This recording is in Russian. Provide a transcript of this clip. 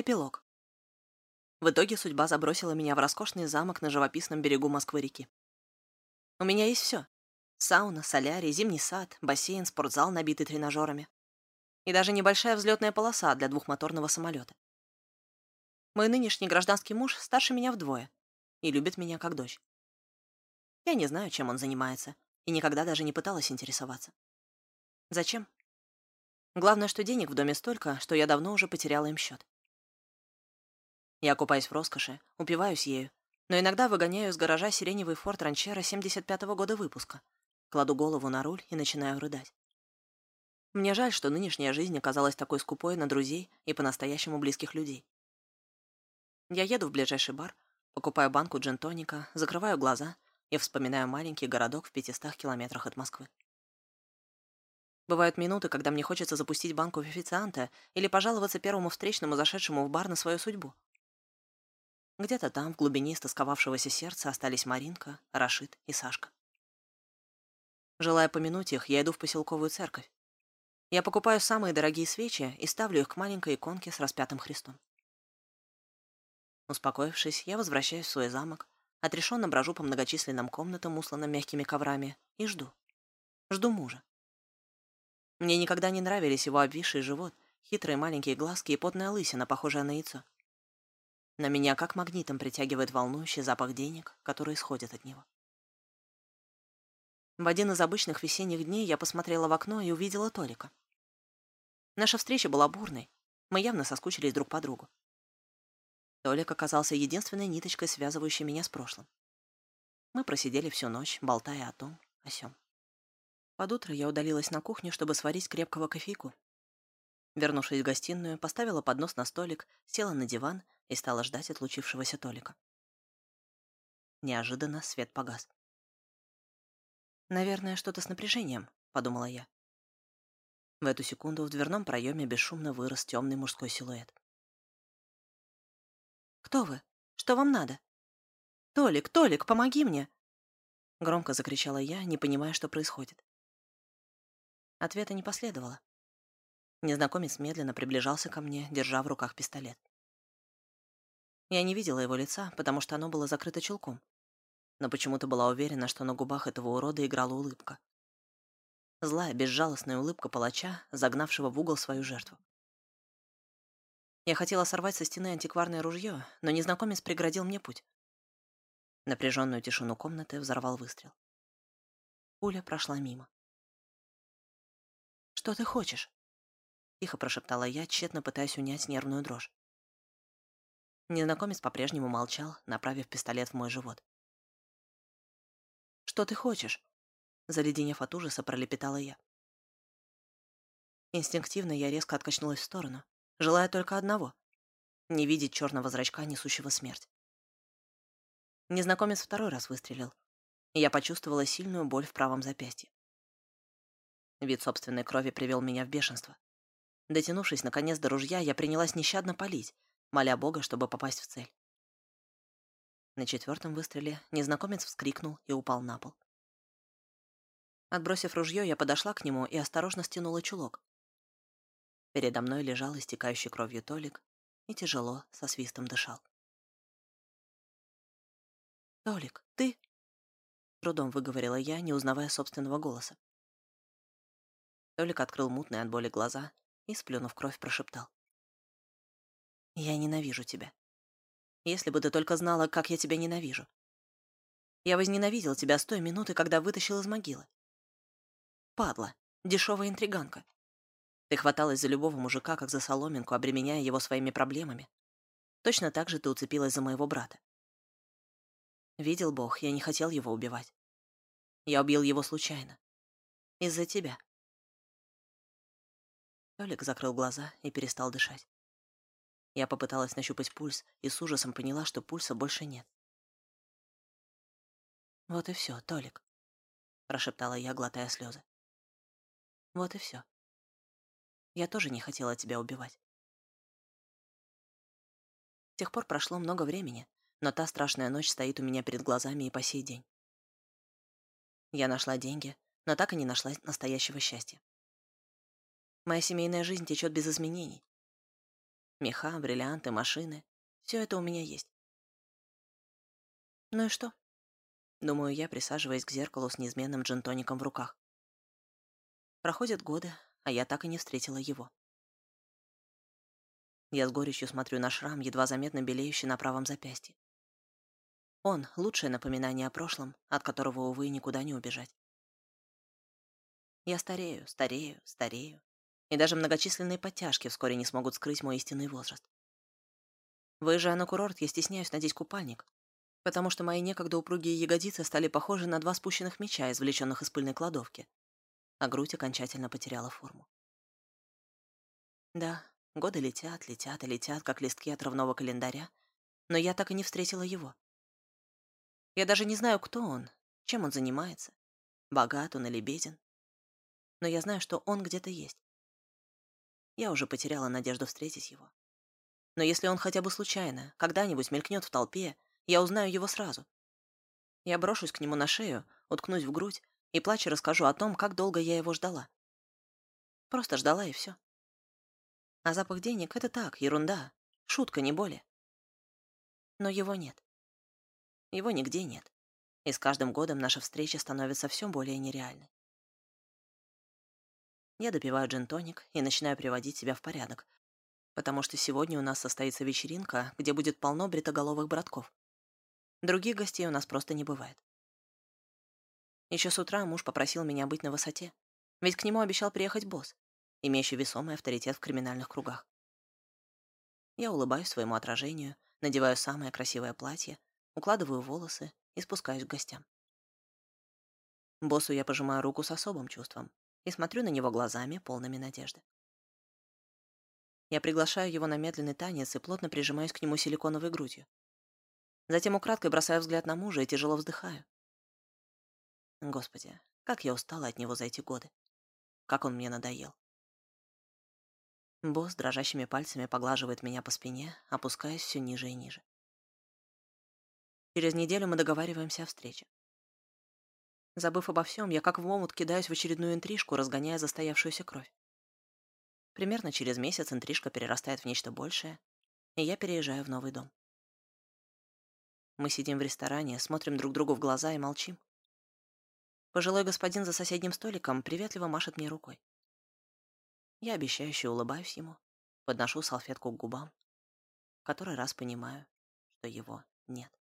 Эпилог. В итоге судьба забросила меня в роскошный замок на живописном берегу Москвы-реки. У меня есть все: Сауна, солярий, зимний сад, бассейн, спортзал, набитый тренажерами. И даже небольшая взлетная полоса для двухмоторного самолета. Мой нынешний гражданский муж старше меня вдвое и любит меня как дочь. Я не знаю, чем он занимается, и никогда даже не пыталась интересоваться. Зачем? Главное, что денег в доме столько, что я давно уже потеряла им счет. Я купаюсь в роскоши, упиваюсь ею, но иногда выгоняю из гаража сиреневый форт ранчера 75-го года выпуска, кладу голову на руль и начинаю рыдать. Мне жаль, что нынешняя жизнь оказалась такой скупой на друзей и по-настоящему близких людей. Я еду в ближайший бар, покупаю банку джин-тоника, закрываю глаза и вспоминаю маленький городок в 500 километрах от Москвы. Бывают минуты, когда мне хочется запустить банку в официанта или пожаловаться первому встречному, зашедшему в бар на свою судьбу. Где-то там, в глубине истосковавшегося сердца, остались Маринка, Рашид и Сашка. Желая помянуть их, я иду в поселковую церковь. Я покупаю самые дорогие свечи и ставлю их к маленькой иконке с распятым Христом. Успокоившись, я возвращаюсь в свой замок, отрешенно брожу по многочисленным комнатам, усланным мягкими коврами, и жду. Жду мужа. Мне никогда не нравились его обвисший живот, хитрые маленькие глазки и потная лысина, похожая на яйцо. На меня как магнитом притягивает волнующий запах денег, который исходит от него. В один из обычных весенних дней я посмотрела в окно и увидела Толика. Наша встреча была бурной. Мы явно соскучились друг по другу. Толик оказался единственной ниточкой, связывающей меня с прошлым. Мы просидели всю ночь, болтая о том, о сём. Под утро я удалилась на кухню, чтобы сварить крепкого кофейку. Вернувшись в гостиную, поставила поднос на столик, села на диван и стала ждать отлучившегося Толика. Неожиданно свет погас. «Наверное, что-то с напряжением», — подумала я. В эту секунду в дверном проеме бесшумно вырос темный мужской силуэт. «Кто вы? Что вам надо?» «Толик, Толик, помоги мне!» Громко закричала я, не понимая, что происходит. Ответа не последовало. Незнакомец медленно приближался ко мне, держа в руках пистолет. Я не видела его лица, потому что оно было закрыто чулком. Но почему-то была уверена, что на губах этого урода играла улыбка. Злая, безжалостная улыбка палача, загнавшего в угол свою жертву. Я хотела сорвать со стены антикварное ружье, но незнакомец преградил мне путь. Напряженную тишину комнаты взорвал выстрел. Пуля прошла мимо. «Что ты хочешь?» — тихо прошептала я, тщетно пытаясь унять нервную дрожь. Незнакомец по-прежнему молчал, направив пистолет в мой живот. «Что ты хочешь?» Заледенев от ужаса, пролепетала я. Инстинктивно я резко откачнулась в сторону, желая только одного — не видеть черного зрачка, несущего смерть. Незнакомец второй раз выстрелил, и я почувствовала сильную боль в правом запястье. Вид собственной крови привел меня в бешенство. Дотянувшись, наконец, до ружья, я принялась нещадно палить, моля Бога, чтобы попасть в цель. На четвертом выстреле незнакомец вскрикнул и упал на пол. Отбросив ружье, я подошла к нему и осторожно стянула чулок. Передо мной лежал истекающий кровью Толик и тяжело, со свистом дышал. «Толик, ты?» — трудом выговорила я, не узнавая собственного голоса. Толик открыл мутные от боли глаза и, сплюнув кровь, прошептал. Я ненавижу тебя. Если бы ты только знала, как я тебя ненавижу. Я возненавидел тебя с той минуты, когда вытащил из могилы. Падла, дешевая интриганка. Ты хваталась за любого мужика, как за соломинку, обременяя его своими проблемами. Точно так же ты уцепилась за моего брата. Видел Бог, я не хотел его убивать. Я убил его случайно. Из-за тебя. Толик закрыл глаза и перестал дышать. Я попыталась нащупать пульс и с ужасом поняла, что пульса больше нет. «Вот и все, Толик», — прошептала я, глотая слезы. «Вот и все. Я тоже не хотела тебя убивать». С тех пор прошло много времени, но та страшная ночь стоит у меня перед глазами и по сей день. Я нашла деньги, но так и не нашла настоящего счастья. Моя семейная жизнь течет без изменений. Меха, бриллианты, машины — все это у меня есть. Ну и что? Думаю я, присаживаясь к зеркалу с неизменным джинтоником в руках. Проходят годы, а я так и не встретила его. Я с горечью смотрю на шрам, едва заметно белеющий на правом запястье. Он — лучшее напоминание о прошлом, от которого, увы, никуда не убежать. Я старею, старею, старею, и даже многочисленные подтяжки вскоре не смогут скрыть мой истинный возраст. Выезжая на курорт, я стесняюсь надеть купальник, потому что мои некогда упругие ягодицы стали похожи на два спущенных меча, извлеченных из пыльной кладовки, а грудь окончательно потеряла форму. Да, годы летят, летят и летят, как листки отрывного календаря, но я так и не встретила его. Я даже не знаю, кто он, чем он занимается, богат он или беден. Но я знаю, что он где-то есть. Я уже потеряла надежду встретить его. Но если он хотя бы случайно, когда-нибудь мелькнет в толпе, я узнаю его сразу. Я брошусь к нему на шею, уткнусь в грудь и плача расскажу о том, как долго я его ждала. Просто ждала и все. А запах денег — это так, ерунда, шутка, не более. Но его нет. Его нигде нет. И с каждым годом наша встреча становится все более нереальной. Я допиваю джин-тоник и начинаю приводить себя в порядок, потому что сегодня у нас состоится вечеринка, где будет полно бритоголовых братков. Других гостей у нас просто не бывает. Еще с утра муж попросил меня быть на высоте, ведь к нему обещал приехать босс, имеющий весомый авторитет в криминальных кругах. Я улыбаюсь своему отражению, надеваю самое красивое платье, укладываю волосы и спускаюсь к гостям. Боссу я пожимаю руку с особым чувством и смотрю на него глазами, полными надежды. Я приглашаю его на медленный танец и плотно прижимаюсь к нему силиконовой грудью. Затем украдкой бросаю взгляд на мужа и тяжело вздыхаю. Господи, как я устала от него за эти годы. Как он мне надоел. Босс дрожащими пальцами поглаживает меня по спине, опускаясь все ниже и ниже. Через неделю мы договариваемся о встрече. Забыв обо всем, я как в омут кидаюсь в очередную интрижку, разгоняя застоявшуюся кровь. Примерно через месяц интрижка перерастает в нечто большее, и я переезжаю в новый дом. Мы сидим в ресторане, смотрим друг другу в глаза и молчим. Пожилой господин за соседним столиком приветливо машет мне рукой. Я обещающе улыбаюсь ему, подношу салфетку к губам. Который раз понимаю, что его нет.